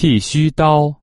剃须刀。